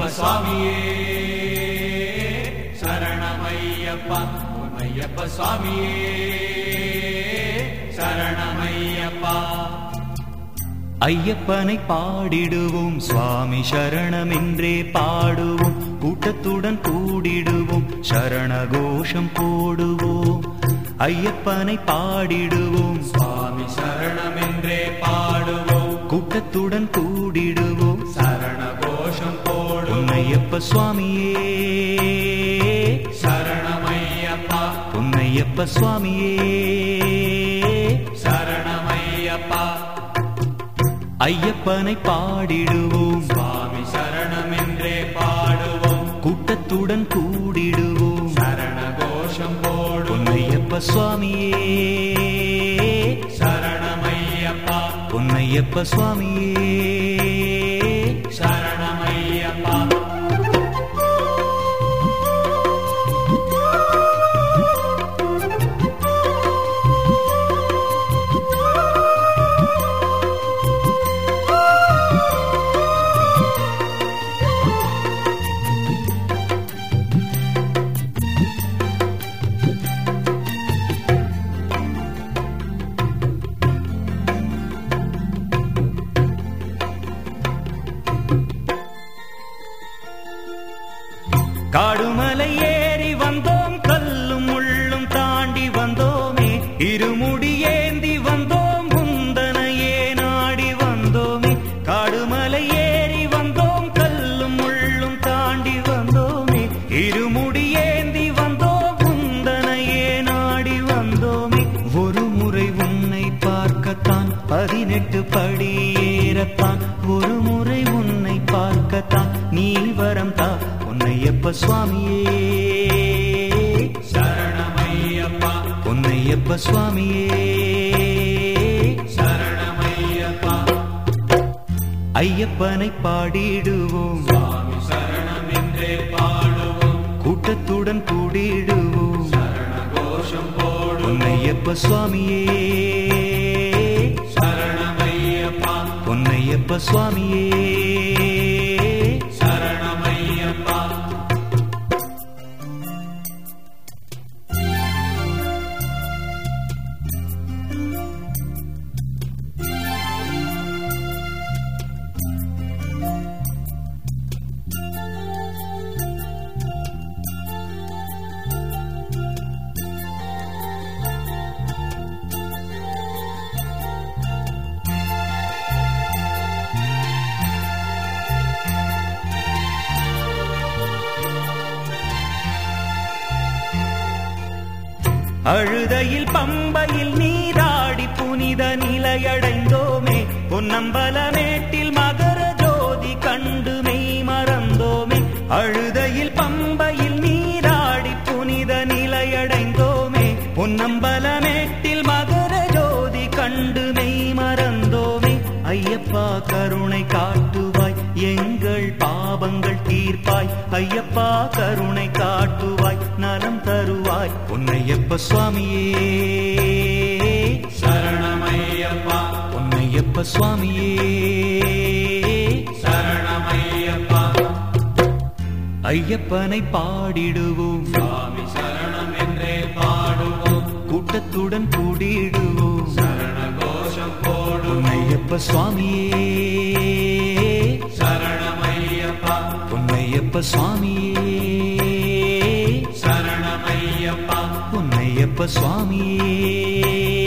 பொன்னையப்ப சுவாமியே சரணமையப்பா பொன்னையப்ப சுவாமியே சரணமையப்பா. ஐயப்பனை பாடிடுவோம் சுவாமி சரணமென்றே பாடுவோம் கூட்டத்துடன் கூடிடுவோம் சரண கோஷம் போடுவோம். ஐயப்பனை பாடிடுவோம் சுவாமி சரணமென்றே பாடுவோம். கூட்டத்துடன் கூடிடுவோம் சுவாமியே. சரணமையப்பா. பொன்னையப்ப சுவாமியே. சரணமையப்பா. ஐயப்பனை பாடிடுவோம். சுவாமி சரணமென்றே பாடுவோம். கூட்டத்துடன் கூடிடுவோம். சரண கோஷம் போடும். பொன்னையப்ப சுவாமியே. சரணமையப்பா. பொன்னையப்ப சுவாமியே. காடுமலை ஏறி வந்தோம் கல்லும் முள்ளும் தாண்டி வந்தோமே. இருமுடி ஏந்தி வந்தோம் குந்தனையே நாடி வந்தோமே. காடுமலை ஏறி வந்தோம் கல்லும் முள்ளும் தாண்டி வந்தோமே. இருமுடி ஏந்தி வந்தோம் குந்தனையே நாடி வந்தோமே. ஒரு முறை உன்னை பார்க்கத்தான் பதினெட்டு படி ஏறத்தான். ஒரு முறை உன்னை பார்க்கத்தான் நீ வரம் தா பொன்னையப்ப சுவாமியே. சரணமையப்பா. பொன்னையப்ப சுவாமியே. சரணமையப்பா. ஐயப்பனை பாடிடுவோம். சுவாமி சரணமென்றே பாடுவோம். கூட்டத்துடன் கூடிடுவோம். சரண கோஷம் போடும் பொன்னையப்ப சுவாமியே. சரணமையப்பா. பொன்னையப்ப சுவாமியே. அழுதையில் பம்பையில் நீராடி புனித நிலையடைந்தோமே. பொன்னம்பலமேட்டில் மகர ஜோதி கண்டு மெய் மறந்தோமே. அழுதையில் பம்பையில் நீராடி புனித நிலையடைந்தோமே. பொன்னம்பலமேட்டில் மகர ஜோதி கண்டு மெய் மறந்தோமே. ஐயப்பா கருணை காட்டு எங்கள் பாவங்கள் தீர்ப்பாய். ஐயப்பா கருணை காட்டுவாய் நலம் தருவாய். பொன்னையப்ப சுவாமியே. சரணமையப்பா. பொன்னையப்ப சுவாமியே. சரணமையப்பா. ஐயப்பனை பாடிடுவோம். சுவாமி சரணமென்றே பாடுவோம். கூட்டத்துடன் கூடிடுவோம். சரண கோஷம் போடும் பொன்னையப்ப சுவாமியே. பொன்னையப்ப சுவாமியே சரணமையப்பா பொன்னையப்ப சுவாமியே.